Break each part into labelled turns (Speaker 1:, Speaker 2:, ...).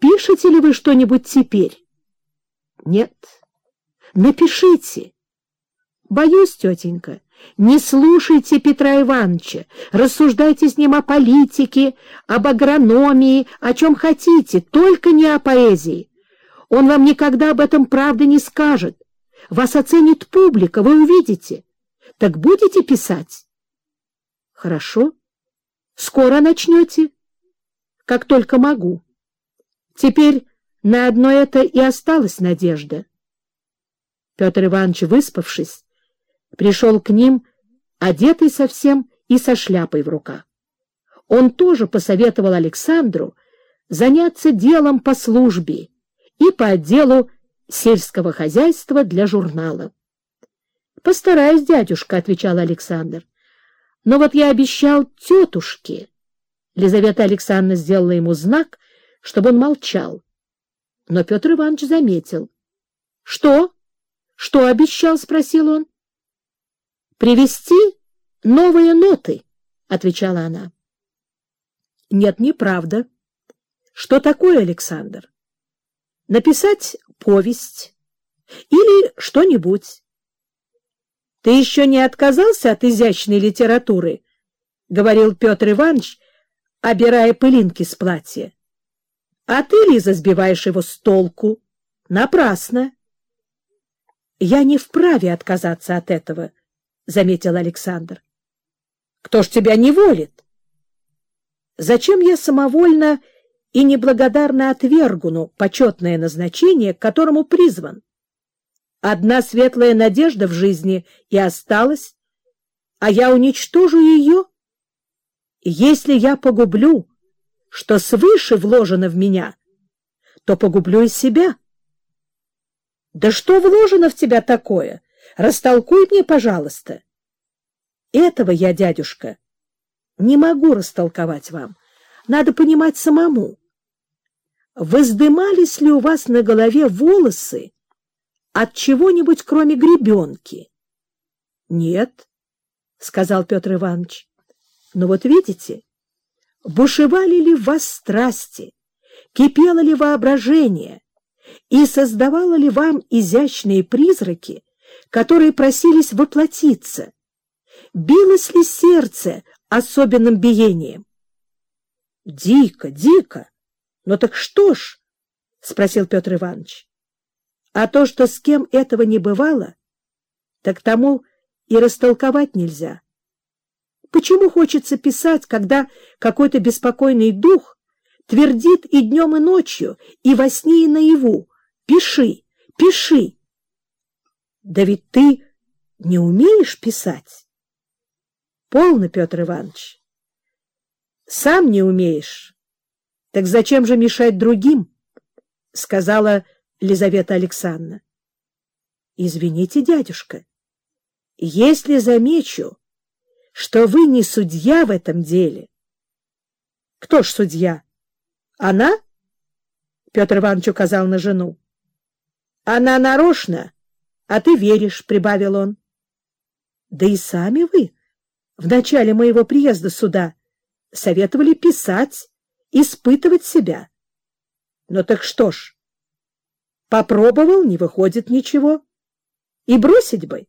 Speaker 1: Пишете ли вы что-нибудь теперь? Нет. Напишите. Боюсь, тетенька, не слушайте Петра Ивановича, рассуждайте с ним о политике, об агрономии, о чем хотите, только не о поэзии. Он вам никогда об этом правды не скажет. Вас оценит публика, вы увидите. Так будете писать? Хорошо. Скоро начнете? Как только могу. Теперь на одно это и осталась надежда. Петр Иванович, выспавшись, пришел к ним, одетый совсем и со шляпой в руках. Он тоже посоветовал Александру заняться делом по службе и по отделу сельского хозяйства для журнала. — Постараюсь, дядюшка, — отвечал Александр. — Но вот я обещал тетушке. Лизавета Александровна сделала ему знак, чтобы он молчал. Но Петр Иванович заметил. — Что? Что обещал? — спросил он. — Привезти новые ноты, — отвечала она. — Нет, неправда. — Что такое, Александр? — Написать повесть или что-нибудь. — Ты еще не отказался от изящной литературы? — говорил Петр Иванович, обирая пылинки с платья. — А ты, Лиза, сбиваешь его с толку. Напрасно. — Я не вправе отказаться от этого, — заметил Александр. — Кто ж тебя не волит? — Зачем я самовольно и неблагодарно отвергну почетное назначение, к которому призван? Одна светлая надежда в жизни и осталась, а я уничтожу ее. Если я погублю, что свыше вложено в меня, то погублю и себя. Да что вложено в тебя такое? Растолкуй мне, пожалуйста. Этого я, дядюшка, не могу растолковать вам. Надо понимать самому. Воздымались ли у вас на голове волосы от чего-нибудь, кроме гребенки? — Нет, — сказал Петр Иванович. — Но вот видите, бушевали ли в вас страсти, кипело ли воображение, и создавало ли вам изящные призраки, которые просились воплотиться? Билось ли сердце особенным биением? — Дико, дико! Ну так что ж? — спросил Петр Иванович. — А то, что с кем этого не бывало, так тому и растолковать нельзя. Почему хочется писать, когда какой-то беспокойный дух твердит и днем, и ночью, и во сне, и наяву? Пиши, пиши. Да ведь ты не умеешь писать. Полно, Петр Иванович. Сам не умеешь. — Так зачем же мешать другим? — сказала Лизавета Александровна. — Извините, дядюшка, если замечу, что вы не судья в этом деле... — Кто ж судья? — Она? — Петр Иванович указал на жену. — Она нарочно, а ты веришь, — прибавил он. — Да и сами вы в начале моего приезда сюда советовали писать испытывать себя. Ну так что ж, попробовал, не выходит ничего. И бросить бы.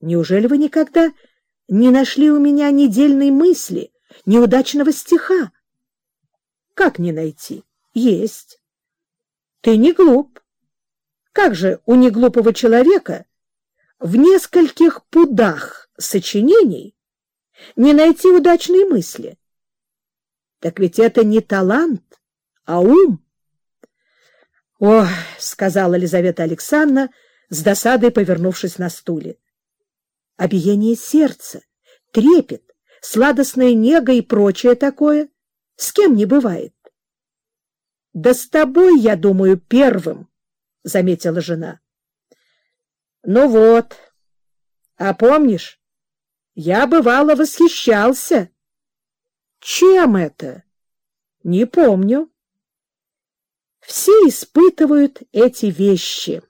Speaker 1: Неужели вы никогда не нашли у меня недельной мысли, неудачного стиха? Как не найти? Есть. Ты не глуп. Как же у неглупого человека в нескольких пудах сочинений не найти удачной мысли? Так ведь это не талант, а ум. — Ох, — сказала Елизавета Александровна, с досадой повернувшись на стуле. — А биение сердца, трепет, сладостная нега и прочее такое с кем не бывает. — Да с тобой, я думаю, первым, — заметила жена. — Ну вот, а помнишь, я, бывало, восхищался чем это? Не помню. Все испытывают эти вещи,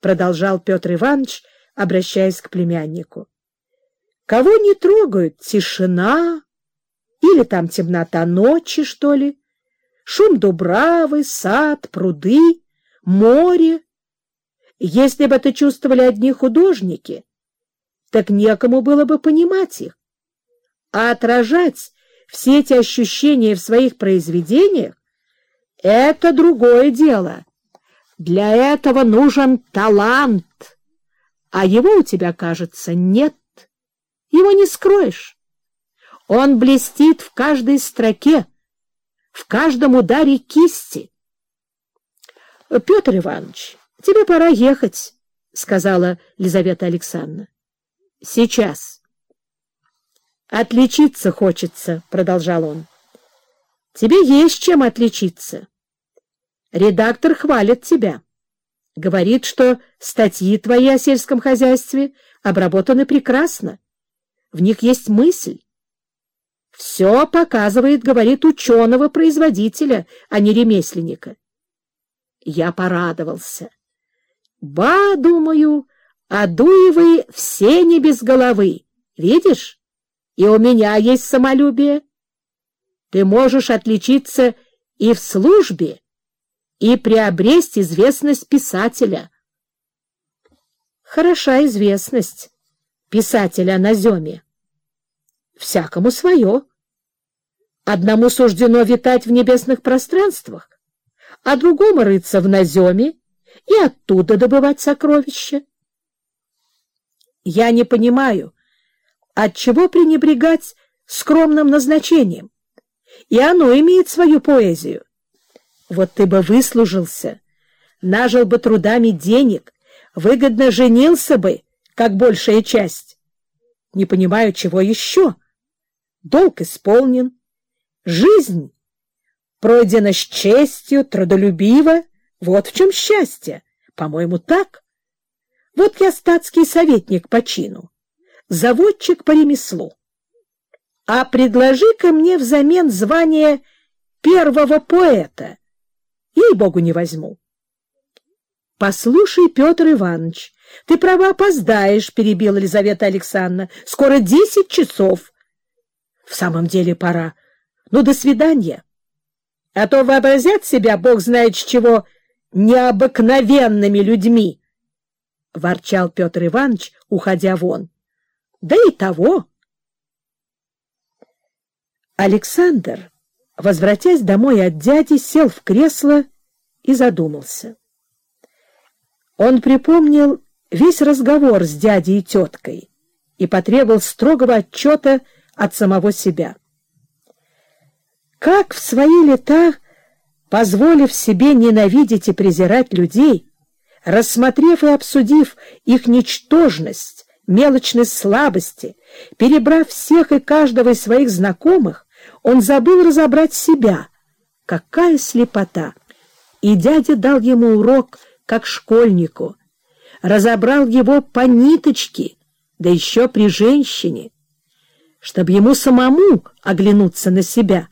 Speaker 1: продолжал Петр Иванович, обращаясь к племяннику. Кого не трогают тишина или там темнота ночи, что ли? шум дубравы, сад, пруды, море. Если бы это чувствовали одни художники, так некому было бы понимать их. А отражать все эти ощущения в своих произведениях — это другое дело. Для этого нужен талант, а его у тебя, кажется, нет. Его не скроешь. Он блестит в каждой строке, в каждом ударе кисти. — Петр Иванович, тебе пора ехать, — сказала Лизавета Александровна. — Сейчас. — Отличиться хочется, — продолжал он. — Тебе есть чем отличиться. Редактор хвалит тебя. Говорит, что статьи твои о сельском хозяйстве обработаны прекрасно. В них есть мысль. Все показывает, говорит, ученого-производителя, а не ремесленника. Я порадовался. Ба, думаю, Адуевы все не без головы. Видишь? И у меня есть самолюбие. Ты можешь отличиться и в службе, и приобрести известность писателя. Хороша известность писателя на земе. Всякому свое. Одному суждено витать в небесных пространствах, а другому рыться в наземе и оттуда добывать сокровища. Я не понимаю, отчего пренебрегать скромным назначением, и оно имеет свою поэзию. Вот ты бы выслужился, нажил бы трудами денег, выгодно женился бы, как большая часть. Не понимаю, чего еще. Долг исполнен, жизнь пройдена с честью, трудолюбиво. Вот в чем счастье. По-моему, так. Вот я статский советник по чину, заводчик по ремеслу. А предложи-ка мне взамен звание первого поэта — Ей-богу, не возьму. — Послушай, Петр Иванович, ты, право, опоздаешь, — перебила Елизавета Александровна. — Скоро десять часов. — В самом деле пора. Ну, до свидания. А то вообразят себя, бог знает с чего, необыкновенными людьми, — ворчал Петр Иванович, уходя вон. — Да и того. Александр возвратясь домой от дяди, сел в кресло и задумался. Он припомнил весь разговор с дядей и теткой и потребовал строгого отчета от самого себя. Как в свои лета, позволив себе ненавидеть и презирать людей, рассмотрев и обсудив их ничтожность, мелочность слабости, перебрав всех и каждого из своих знакомых, он забыл разобрать себя. Какая слепота! И дядя дал ему урок, как школьнику. Разобрал его по ниточке, да еще при женщине, чтобы ему самому оглянуться на себя.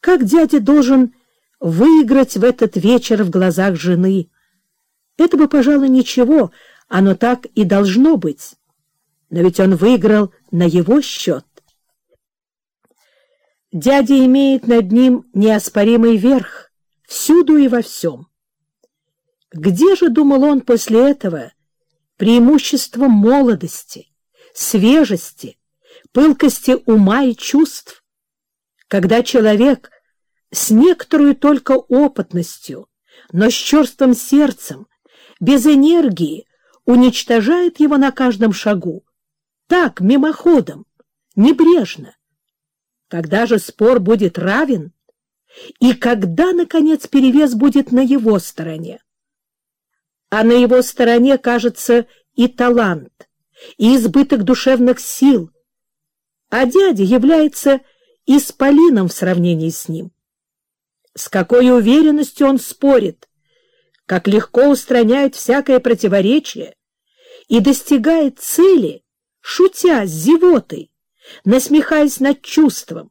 Speaker 1: Как дядя должен выиграть в этот вечер в глазах жены? Это бы, пожалуй, ничего, оно так и должно быть. Но ведь он выиграл на его счет. Дядя имеет над ним неоспоримый верх, всюду и во всем. Где же, думал он после этого, преимущество молодости, свежести, пылкости ума и чувств, когда человек с некоторой только опытностью, но с черствым сердцем, без энергии, уничтожает его на каждом шагу, так, мимоходом, небрежно, когда же спор будет равен? И когда, наконец, перевес будет на его стороне? А на его стороне, кажется, и талант, и избыток душевных сил, а дядя является исполином в сравнении с ним. С какой уверенностью он спорит, как легко устраняет всякое противоречие и достигает цели, шутя с зевотой, насмехаясь над чувством,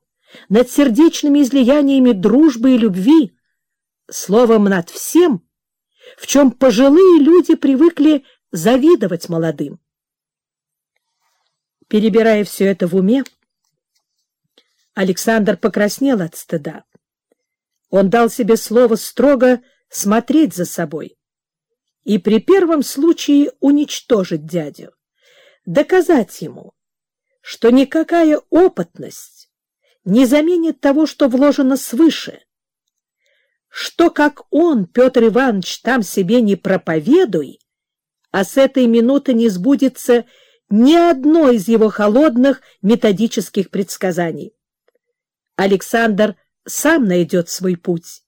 Speaker 1: над сердечными излияниями дружбы и любви, словом, над всем, в чем пожилые люди привыкли завидовать молодым. Перебирая все это в уме, Александр покраснел от стыда. Он дал себе слово строго смотреть за собой и при первом случае уничтожить дядю, доказать ему, что никакая опытность не заменит того, что вложено свыше, что, как он, Петр Иванович, там себе не проповедуй, а с этой минуты не сбудется ни одно из его холодных методических предсказаний. Александр сам найдет свой путь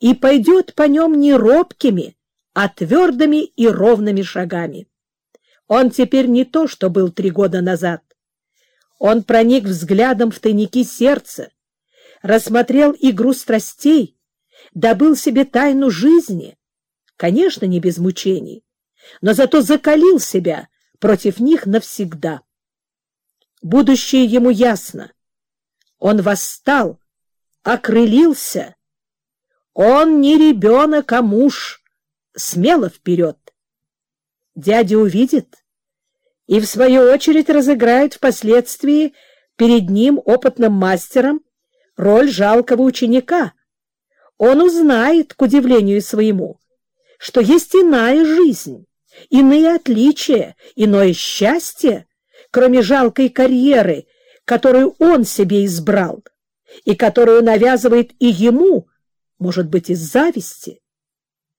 Speaker 1: и пойдет по нем не робкими, а твердыми и ровными шагами. Он теперь не то, что был три года назад. Он проник взглядом в тайники сердца, рассмотрел игру страстей, добыл себе тайну жизни, конечно, не без мучений, но зато закалил себя против них навсегда. Будущее ему ясно. Он восстал, окрылился. Он не ребенок, а муж. Смело вперед. Дядя увидит и, в свою очередь, разыграет впоследствии перед ним, опытным мастером, роль жалкого ученика. Он узнает, к удивлению своему, что есть иная жизнь, иные отличия, иное счастье, кроме жалкой карьеры, которую он себе избрал и которую навязывает и ему, может быть, из зависти.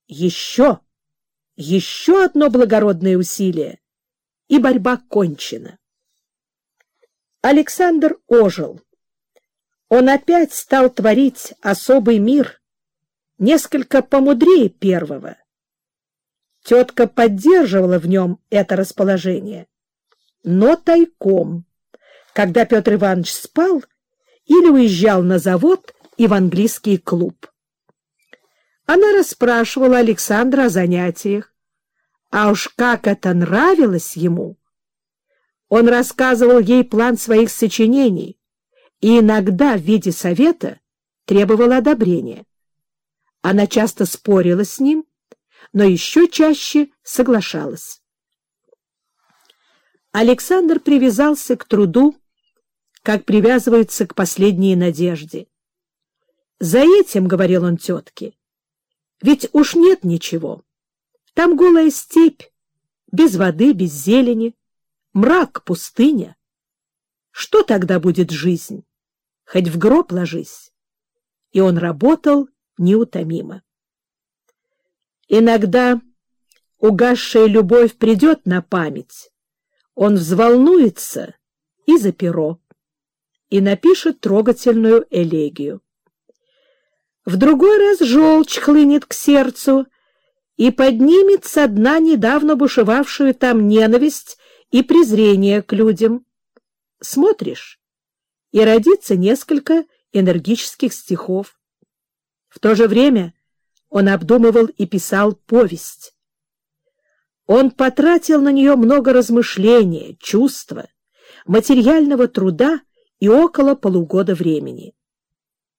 Speaker 1: Еще, еще одно благородное усилие, и борьба кончена. Александр ожил. Он опять стал творить особый мир, несколько помудрее первого. Тетка поддерживала в нем это расположение, но тайком, когда Петр Иванович спал или уезжал на завод и в английский клуб. Она расспрашивала Александра о занятиях, а уж как это нравилось ему! Он рассказывал ей план своих сочинений и иногда в виде совета требовал одобрения. Она часто спорила с ним, но еще чаще соглашалась. Александр привязался к труду, как привязывается к последней надежде. «За этим, — говорил он тетке, — ведь уж нет ничего. Там голая степь, без воды, без зелени, мрак, пустыня. Что тогда будет жизнь? Хоть в гроб ложись. И он работал неутомимо. Иногда угасшая любовь придет на память. Он взволнуется и за перо, и напишет трогательную элегию. В другой раз желчь хлынет к сердцу и поднимет со дна недавно бушевавшую там ненависть и презрение к людям. Смотришь, и родится несколько энергических стихов. В то же время он обдумывал и писал повесть. Он потратил на нее много размышления, чувства, материального труда и около полугода времени.